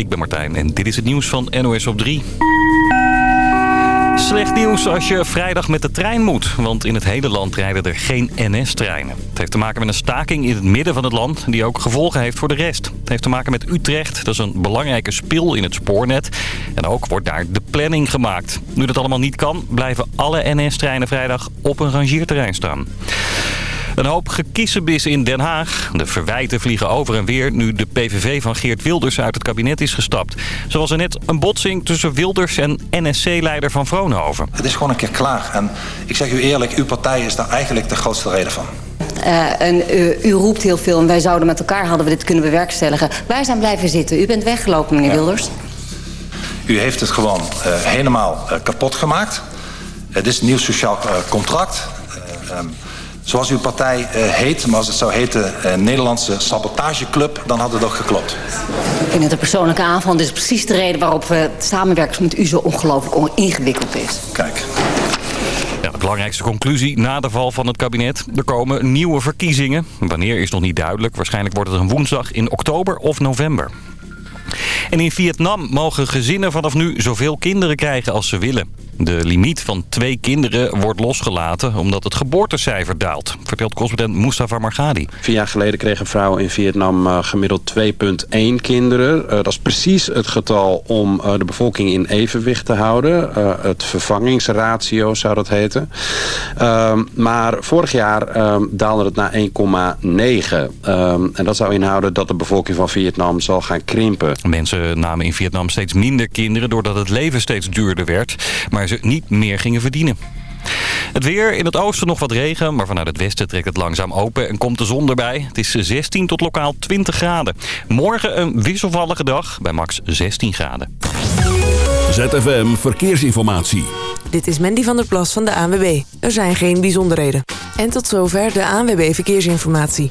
Ik ben Martijn en dit is het nieuws van NOS op 3. Slecht nieuws als je vrijdag met de trein moet. Want in het hele land rijden er geen NS-treinen. Het heeft te maken met een staking in het midden van het land... die ook gevolgen heeft voor de rest. Het heeft te maken met Utrecht. Dat is een belangrijke spil in het spoornet. En ook wordt daar de planning gemaakt. Nu dat allemaal niet kan... blijven alle NS-treinen vrijdag op een rangeerterrein staan. Een hoop gekiezenbis in Den Haag. De verwijten vliegen over en weer nu de PVV van Geert Wilders uit het kabinet is gestapt. Zoals er net een botsing tussen Wilders en NSC-leider van Vroonhoven. Het is gewoon een keer klaar. En ik zeg u eerlijk, uw partij is daar eigenlijk de grootste reden van. Uh, en u, u, roept heel veel en wij zouden met elkaar hadden we dit kunnen bewerkstelligen. Wij zijn blijven zitten. U bent weggelopen, meneer ja. Wilders. U heeft het gewoon uh, helemaal uh, kapot gemaakt. Het is een nieuw sociaal contract. Um, zoals uw partij uh, heet, maar als het zou heten uh, Nederlandse Sabotageclub, dan had het ook geklopt. Ik vind het een persoonlijke aanval. Dit is precies de reden waarop we het samenwerken met u zo ongelooflijk ingewikkeld is. Kijk. Ja, de belangrijkste conclusie na de val van het kabinet. Er komen nieuwe verkiezingen. Wanneer is nog niet duidelijk. Waarschijnlijk wordt het een woensdag in oktober of november. En in Vietnam mogen gezinnen vanaf nu zoveel kinderen krijgen als ze willen. De limiet van twee kinderen wordt losgelaten omdat het geboortecijfer daalt, vertelt correspondent Mustafa Margadi. Vier jaar geleden kregen vrouwen in Vietnam uh, gemiddeld 2,1 kinderen. Uh, dat is precies het getal om uh, de bevolking in evenwicht te houden. het vervangingsratio zou dat heten. Ehm, maar vorig jaar ehm, daalde het naar 1,9. Ehm, en dat zou inhouden dat de bevolking van Vietnam zal gaan krimpen. Mensen namen in Vietnam steeds minder kinderen doordat het leven steeds duurder werd. Maar ze niet meer gingen verdienen. Het weer, in het oosten nog wat regen, maar vanuit het westen trekt het langzaam open en komt de zon erbij. Het is 16 tot lokaal 20 graden. Morgen een wisselvallige dag bij max 16 graden. ZFM Verkeersinformatie. Dit is Mandy van der Plas van de ANWB. Er zijn geen bijzonderheden. En tot zover de ANWB Verkeersinformatie.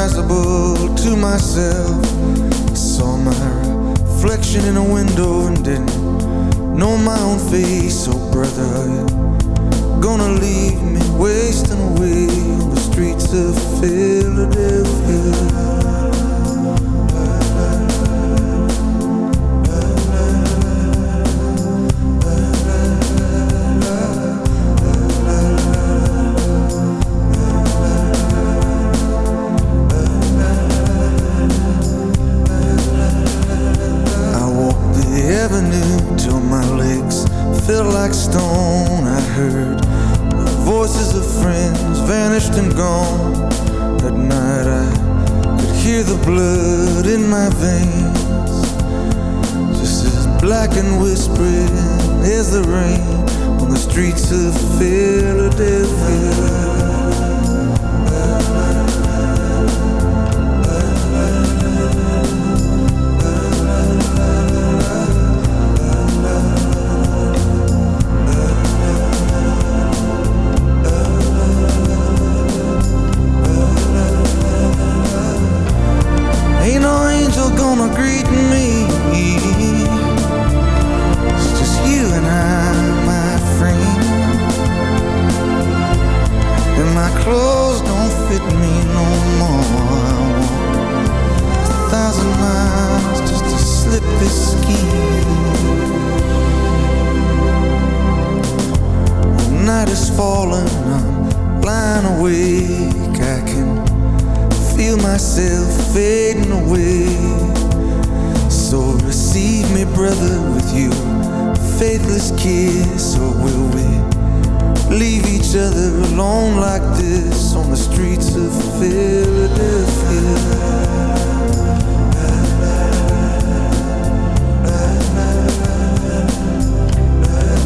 Unrecognizable to myself. I saw my reflection in a window and didn't know my own face. Oh, brother, are you gonna leave me wasting away on the streets of Philadelphia? Kiss, or will we leave each other alone like this on the streets of Philadelphia?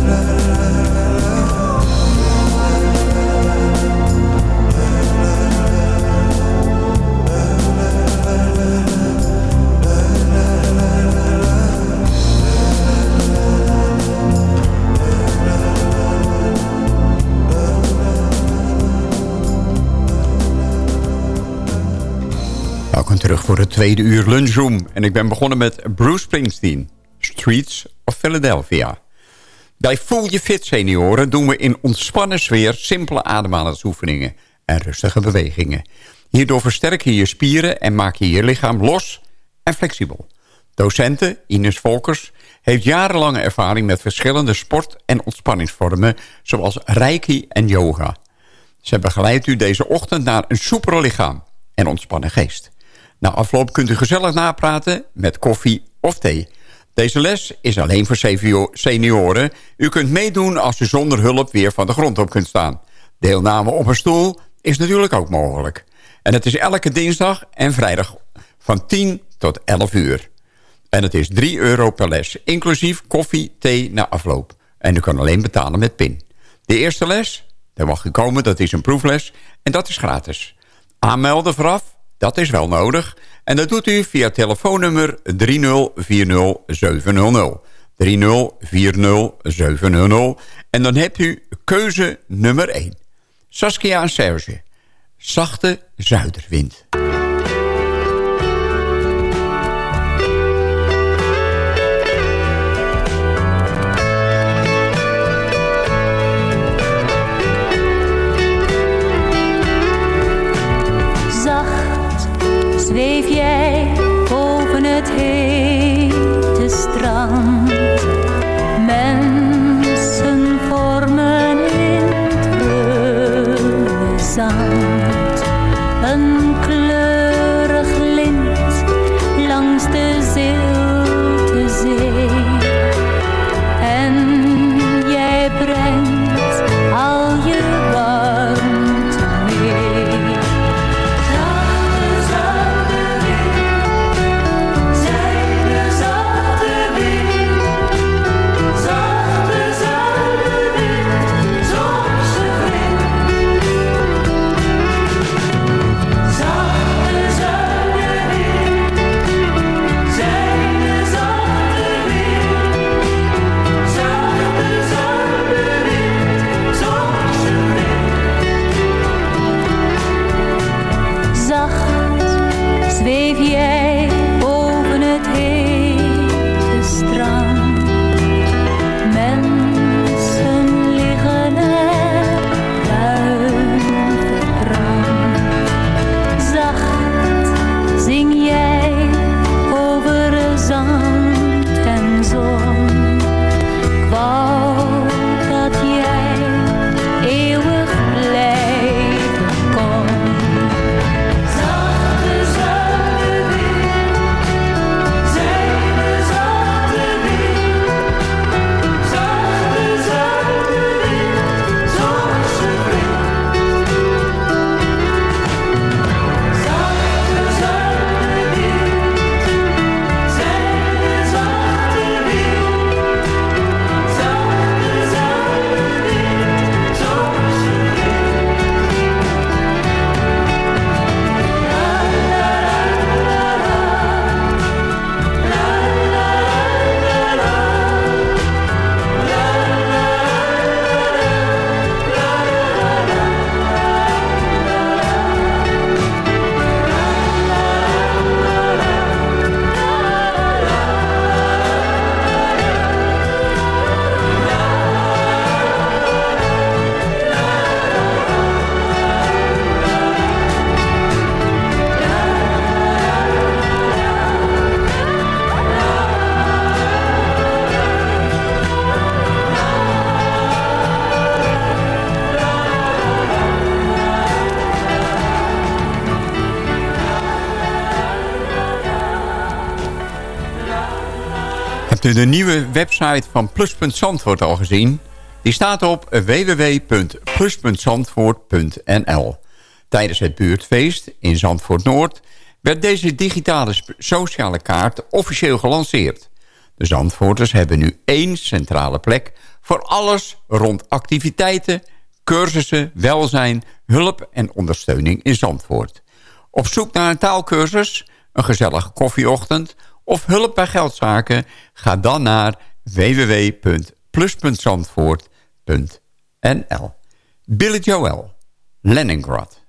Welkom terug voor het tweede uur lunchroom. En ik ben begonnen met Bruce Springsteen, Streets of Philadelphia. Bij Voel Je Fit senioren doen we in ontspannen sfeer... simpele ademhalingsoefeningen en rustige bewegingen. Hierdoor versterk je je spieren en maak je je lichaam los en flexibel. Docente Ines Volkers heeft jarenlange ervaring met verschillende sport- en ontspanningsvormen... zoals reiki en yoga. Ze begeleidt u deze ochtend naar een soepere lichaam en ontspannen geest. Na afloop kunt u gezellig napraten met koffie of thee. Deze les is alleen voor senioren. U kunt meedoen als u zonder hulp weer van de grond op kunt staan. Deelname op een stoel is natuurlijk ook mogelijk. En het is elke dinsdag en vrijdag van 10 tot 11 uur. En het is 3 euro per les, inclusief koffie, thee na afloop. En u kan alleen betalen met PIN. De eerste les, daar mag u komen, dat is een proefles. En dat is gratis. Aanmelden vooraf, dat is wel nodig. En dat doet u via telefoonnummer 3040700. 3040700. En dan hebt u keuze nummer 1. Saskia en Serge. Zachte zuiderwind. U de nieuwe website van Pluspunt Zandvoort al gezien? Die staat op www.plus.zandvoort.nl. Tijdens het buurtfeest in Zandvoort Noord werd deze digitale sociale kaart officieel gelanceerd. De Zandvoorters hebben nu één centrale plek voor alles rond activiteiten, cursussen, welzijn, hulp en ondersteuning in Zandvoort. Op zoek naar een taalkursus, een gezellige koffieochtend of hulp bij geldzaken? Ga dan naar www.plus.zandvoort.nl Billy Joel, Leningrad.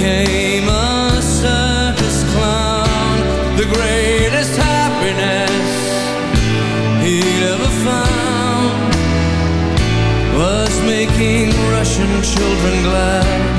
Became a circus clown. The greatest happiness he'd ever found was making Russian children glad.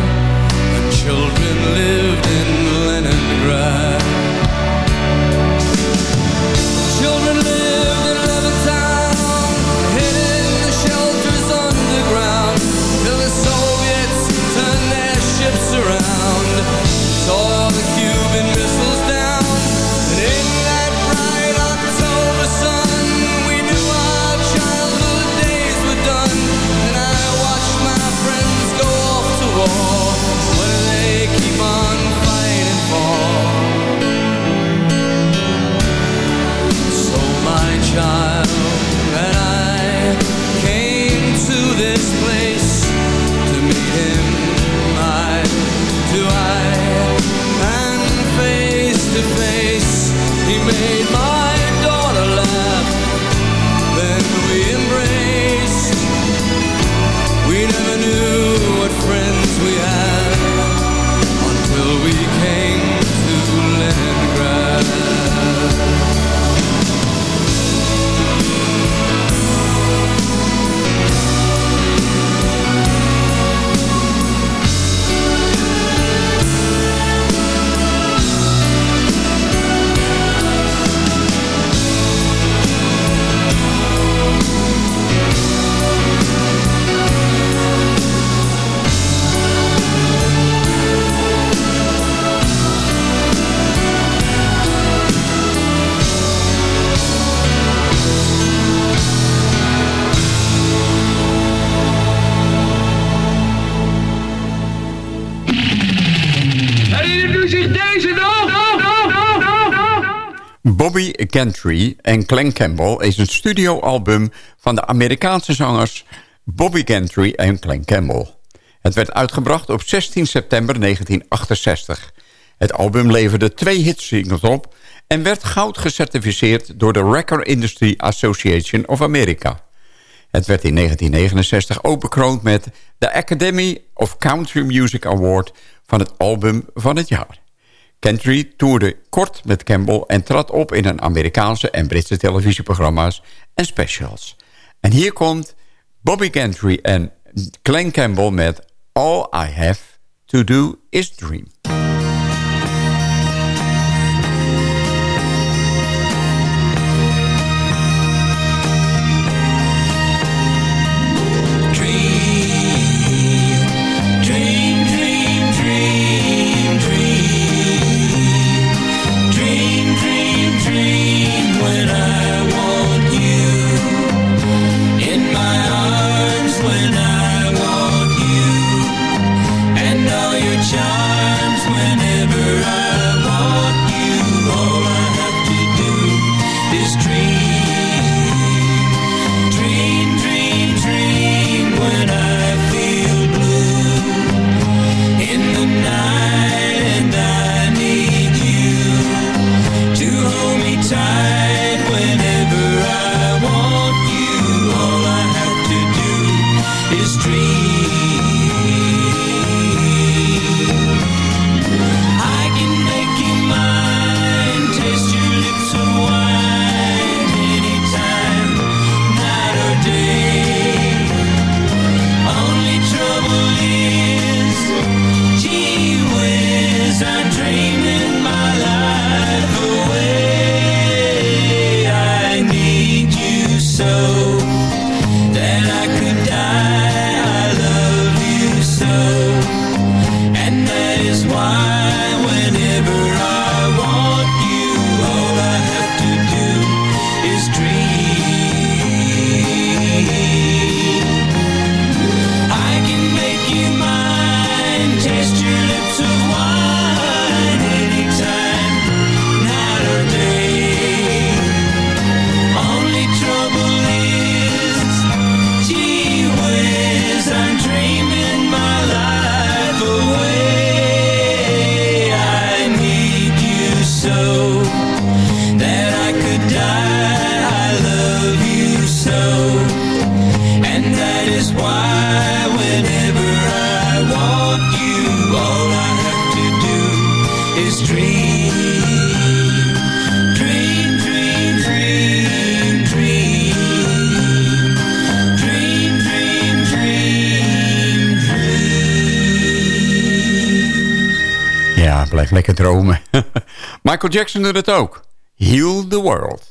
Bobby Gentry en Glenn Campbell is een studioalbum van de Amerikaanse zangers Bobby Gentry en Glenn Campbell. Het werd uitgebracht op 16 september 1968. Het album leverde twee hitsingles op en werd goud gecertificeerd door de Record Industry Association of America. Het werd in 1969 ook bekroond met de Academy of Country Music Award van het album van het jaar. Country toerde kort met Campbell en trad op in een Amerikaanse en Britse televisieprogramma's en specials. En hier komt Bobby Gentry en Glenn Campbell met All I Have To Do Is. Dream, is Michael Jackson doet het ook. Heal the World.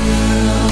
Heal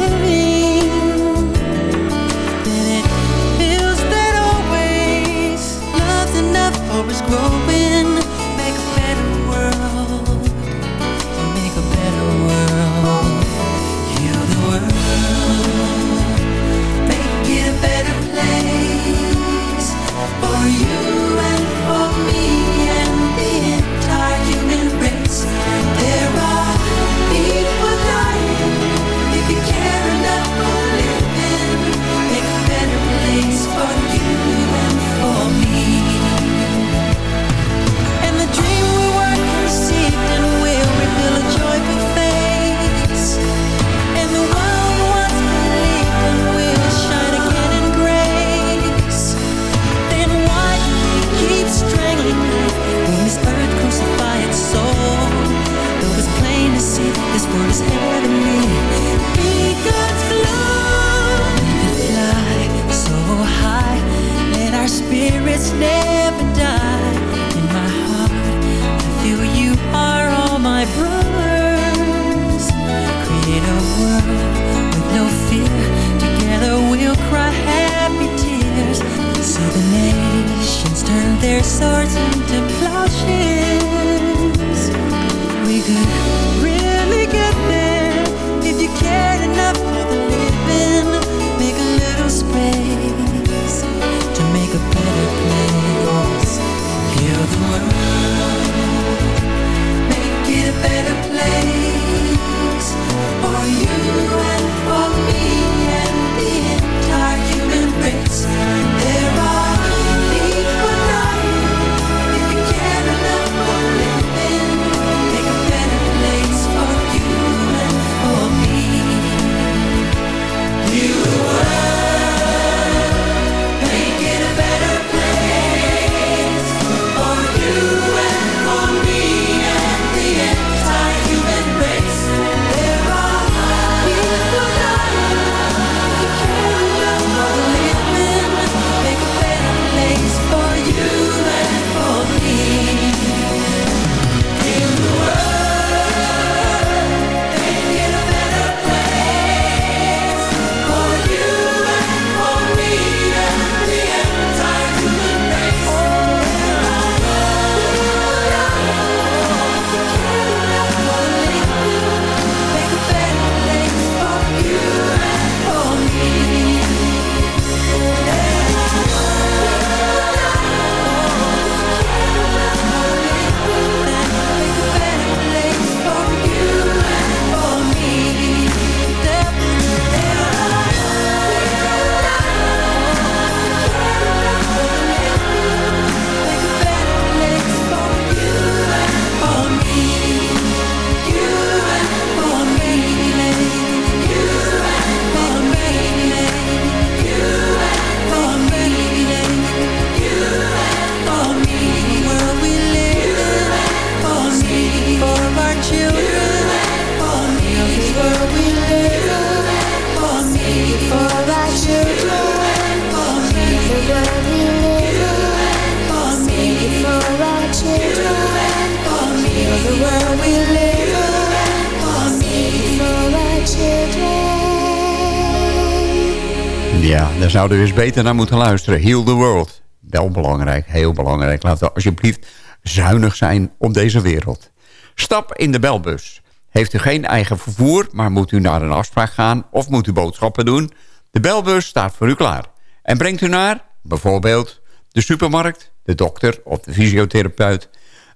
zouden we eens beter naar moeten luisteren. Heal the world. Wel belangrijk, heel belangrijk. Laten we alsjeblieft zuinig zijn op deze wereld. Stap in de belbus. Heeft u geen eigen vervoer, maar moet u naar een afspraak gaan... of moet u boodschappen doen? De belbus staat voor u klaar. En brengt u naar, bijvoorbeeld, de supermarkt... de dokter of de fysiotherapeut...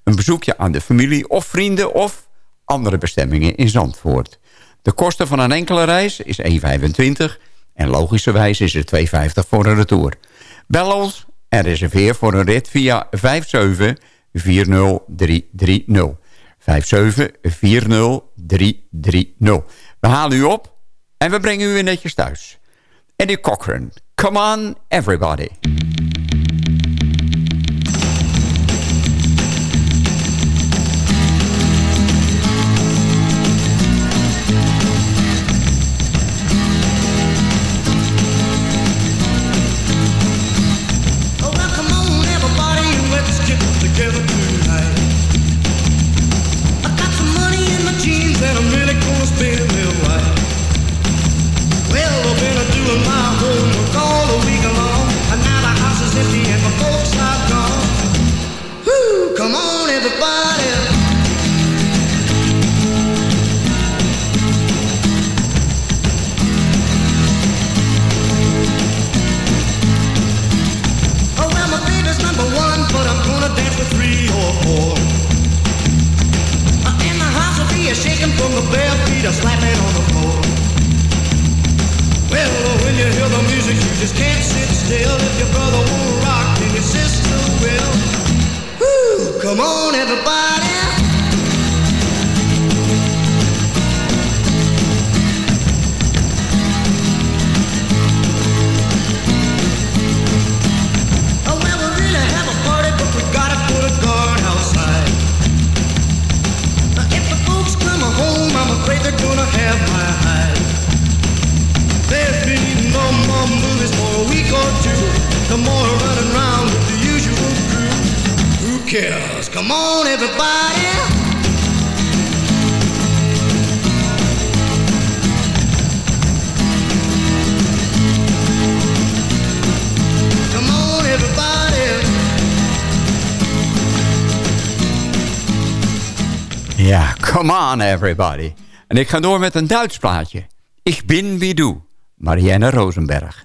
een bezoekje aan de familie of vrienden... of andere bestemmingen in Zandvoort. De kosten van een enkele reis is 1,25 en logischerwijs is het 2,50 voor een retour. Bel ons en reserveer voor een rit via 5740330. 5740330. We halen u op en we brengen u weer netjes thuis. Eddie Cochran, come on everybody. everybody. En ik ga door met een Duits plaatje. Ik bin wie du, Marianne Rosenberg.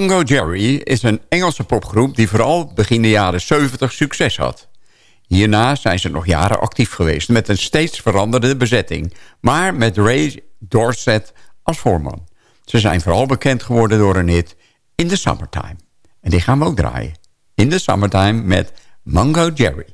Mango Jerry is een Engelse popgroep die vooral begin de jaren 70 succes had. Hierna zijn ze nog jaren actief geweest met een steeds veranderde bezetting, maar met Ray Dorset als voorman. Ze zijn vooral bekend geworden door een hit In the Summertime. En die gaan we ook draaien. In the Summertime met Mango Jerry.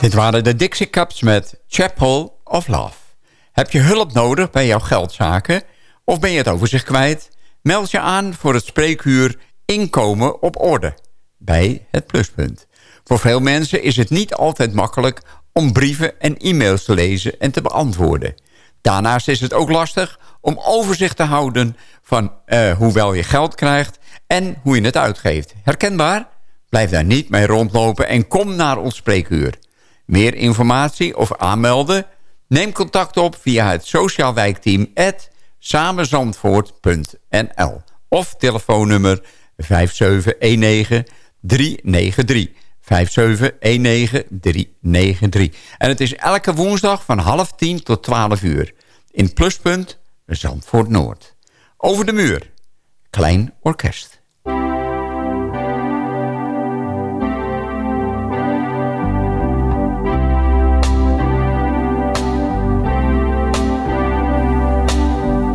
Dit waren de Dixie Cups met Chapel of Love. Heb je hulp nodig bij jouw geldzaken? Of ben je het overzicht kwijt? Meld je aan voor het spreekuur Inkomen op Orde bij het Pluspunt. Voor veel mensen is het niet altijd makkelijk om brieven en e-mails te lezen en te beantwoorden. Daarnaast is het ook lastig om overzicht te houden van uh, hoewel je geld krijgt en hoe je het uitgeeft. Herkenbaar? Blijf daar niet mee rondlopen en kom naar ons spreekuur. Meer informatie of aanmelden? Neem contact op via het sociaal wijkteam samenzandvoort.nl of telefoonnummer 5719 393. 5719393. En het is elke woensdag van half tien tot 12 uur. In Pluspunt Zandvoort Noord. Over de muur. Klein orkest.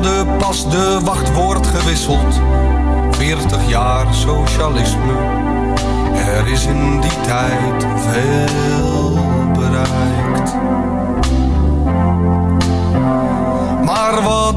parade pas de wacht wordt gewisseld. 40 jaar socialisme, er is in die tijd veel bereikt. Maar wat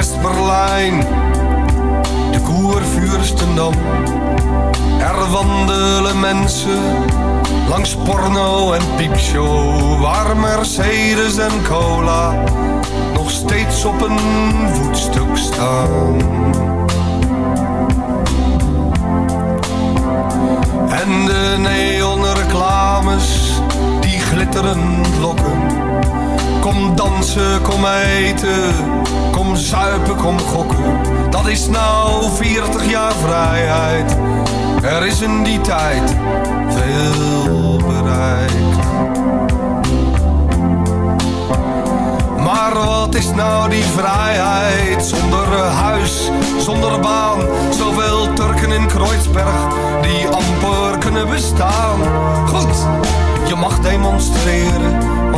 West-Berlijn, de Koervuurstendam. Er wandelen mensen langs porno en piepshow, waar Mercedes en cola nog steeds op een voetstuk staan. En de neonreclames die glitterend lokken. Kom dansen, kom eten, kom zuipen, kom gokken. Dat is nou 40 jaar vrijheid. Er is in die tijd veel bereikt. Maar wat is nou die vrijheid zonder huis, zonder baan? Zoveel Turken in Kreuzberg die amper kunnen bestaan. Goed, je mag demonstreren,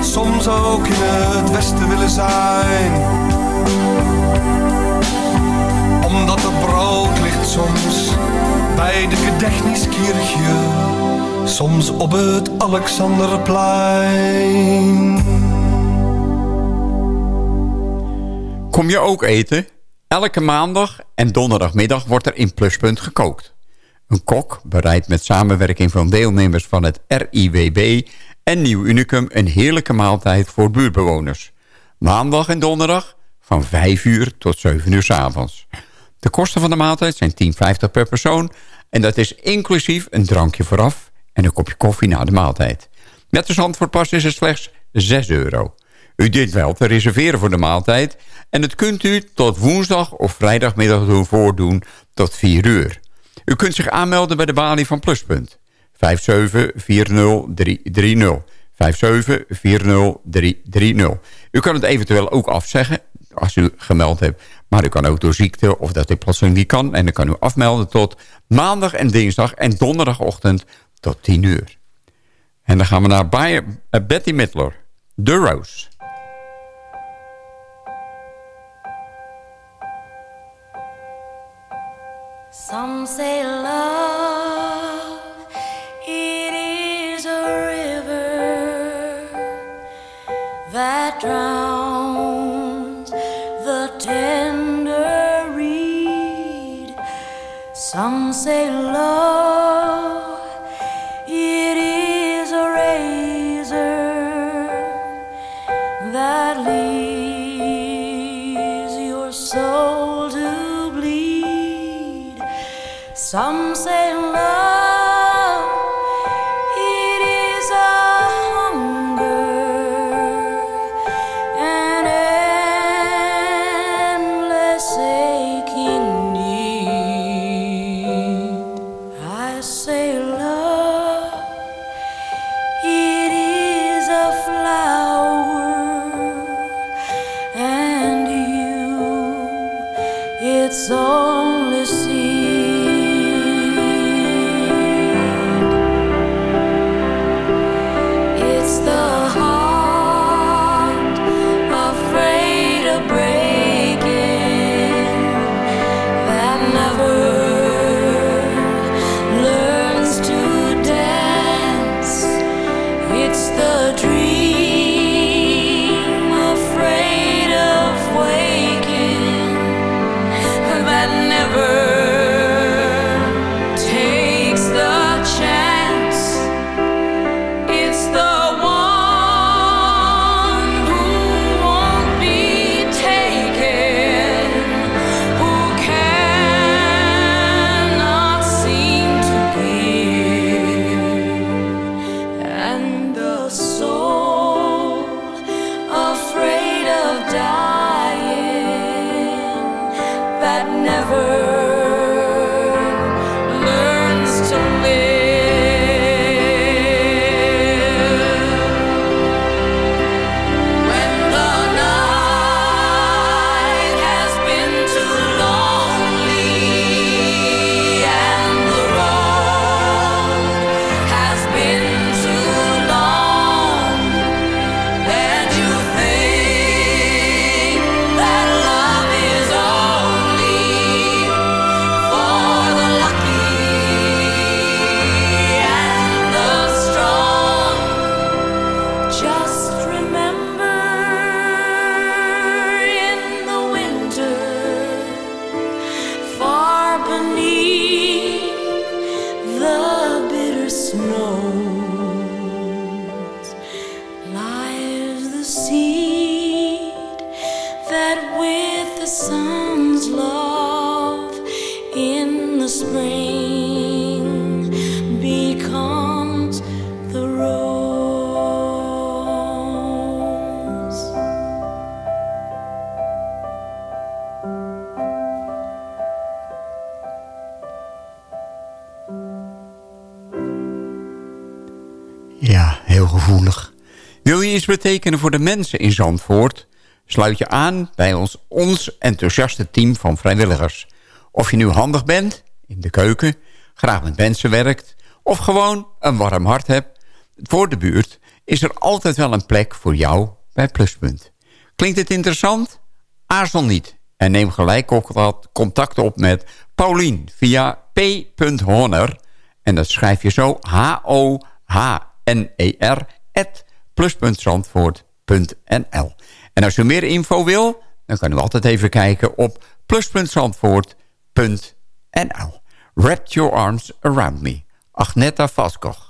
soms ook in het westen willen zijn. Omdat het brood ligt soms bij de Gedächtniskirche, soms op het Alexanderplein. Kom je ook eten? Elke maandag en donderdagmiddag wordt er in Pluspunt gekookt. Een kok bereidt met samenwerking van deelnemers van het RIWB en Nieuw Unicum een heerlijke maaltijd voor buurtbewoners. Maandag en donderdag van 5 uur tot 7 uur s avonds. De kosten van de maaltijd zijn 10,50 per persoon en dat is inclusief een drankje vooraf en een kopje koffie na de maaltijd. Met de Zandvoortpas is het slechts 6 euro. U dient wel te reserveren voor de maaltijd... en het kunt u tot woensdag of vrijdagmiddag doen voordoen tot 4 uur. U kunt zich aanmelden bij de balie van Pluspunt. 5740330. 5740330. U kan het eventueel ook afzeggen als u gemeld hebt. Maar u kan ook door ziekte of dat u plotseling niet kan. En dan kan u afmelden tot maandag en dinsdag en donderdagochtend tot 10 uur. En dan gaan we naar Bayer, uh, Betty Midler. The Rose. Some say love, voor de mensen in Zandvoort? Sluit je aan bij ons, ons enthousiaste team van vrijwilligers. Of je nu handig bent, in de keuken, graag met mensen werkt... of gewoon een warm hart hebt voor de buurt... is er altijd wel een plek voor jou bij Pluspunt. Klinkt het interessant? Aarzel niet en neem gelijk contact op met Paulien via p.honor... en dat schrijf je zo H-O-H-N-E-R... at. En als u meer info wil, dan kan u altijd even kijken op plus.zandvoort.nl. Wrap your arms around me. Agneta Vaskoch.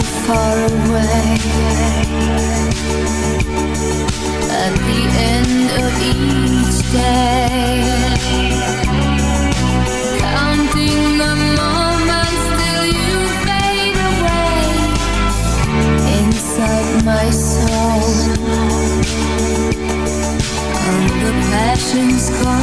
far away. At the end of each day Counting the moments till you fade away Inside my soul. And the passion's gone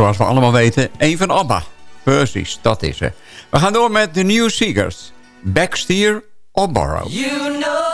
zoals we allemaal weten een van ABBA. Precies, dat is ze. We gaan door met de New Seekers. Backsteer or Borrow. You know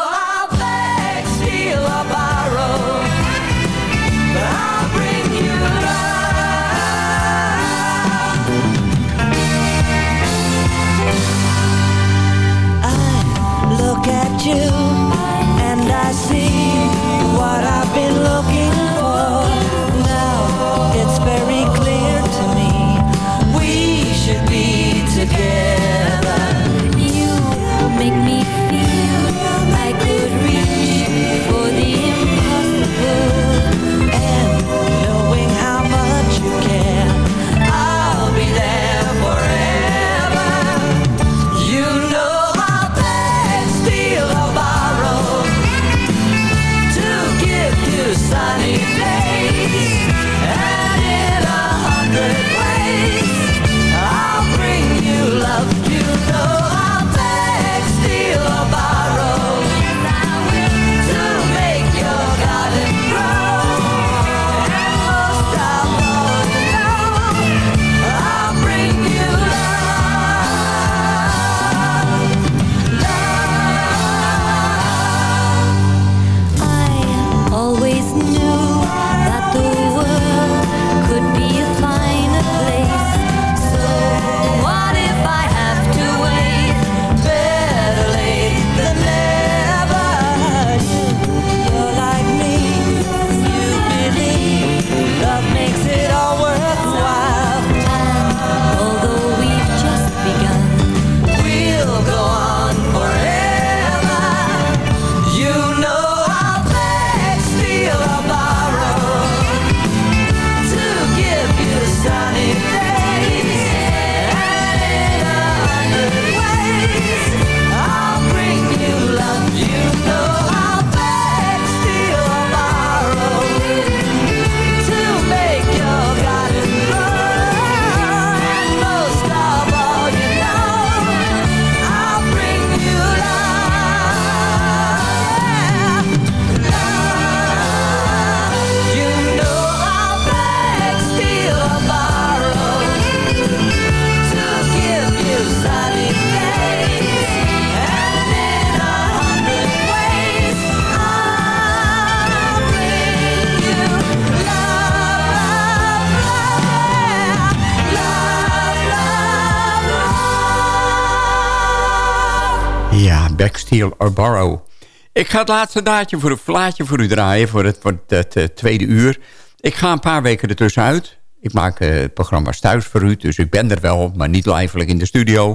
Ik ga het laatste daadje voor een plaatje voor u draaien... voor het, voor het eh, tweede uur. Ik ga een paar weken ertussenuit. Ik maak eh, het programma thuis voor u, dus ik ben er wel... maar niet lijfelijk in de studio.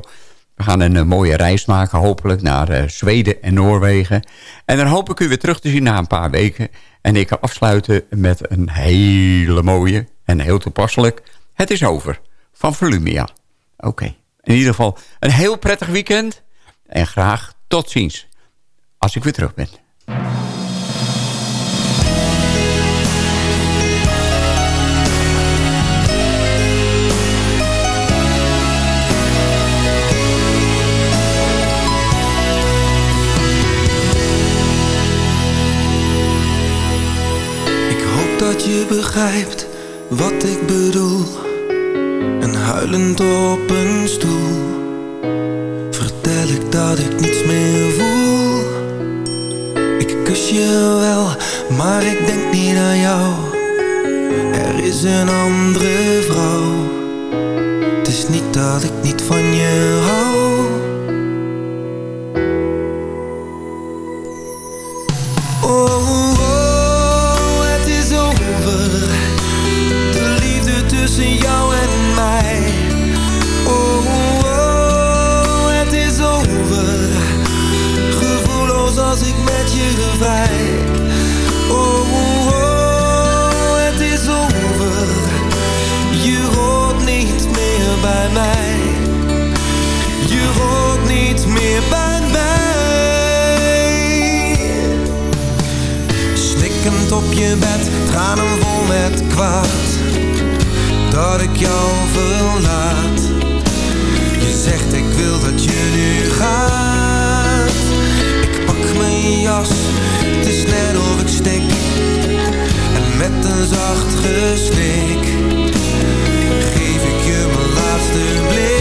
We gaan een eh, mooie reis maken, hopelijk, naar Zweden en Noorwegen. En dan hoop ik u weer terug te zien na een paar weken. En ik ga afsluiten met een hele mooie en heel toepasselijk... Het is over, van Volumia. Oké, in ieder geval een heel prettig weekend... en graag tot ziens als ik weer terug ben. Dat je begrijpt wat ik bedoel. En huilend op een stoel maar ik denk niet aan jou. Er is een andere vrouw. Het is niet dat ik niet van je hou. op je bed, tranen vol met kwaad Dat ik jou verlaat. Je zegt ik wil dat je nu gaat. Ik pak mijn jas, het is net of ik stik. En met een zacht gesnik Geef ik je mijn laatste blik.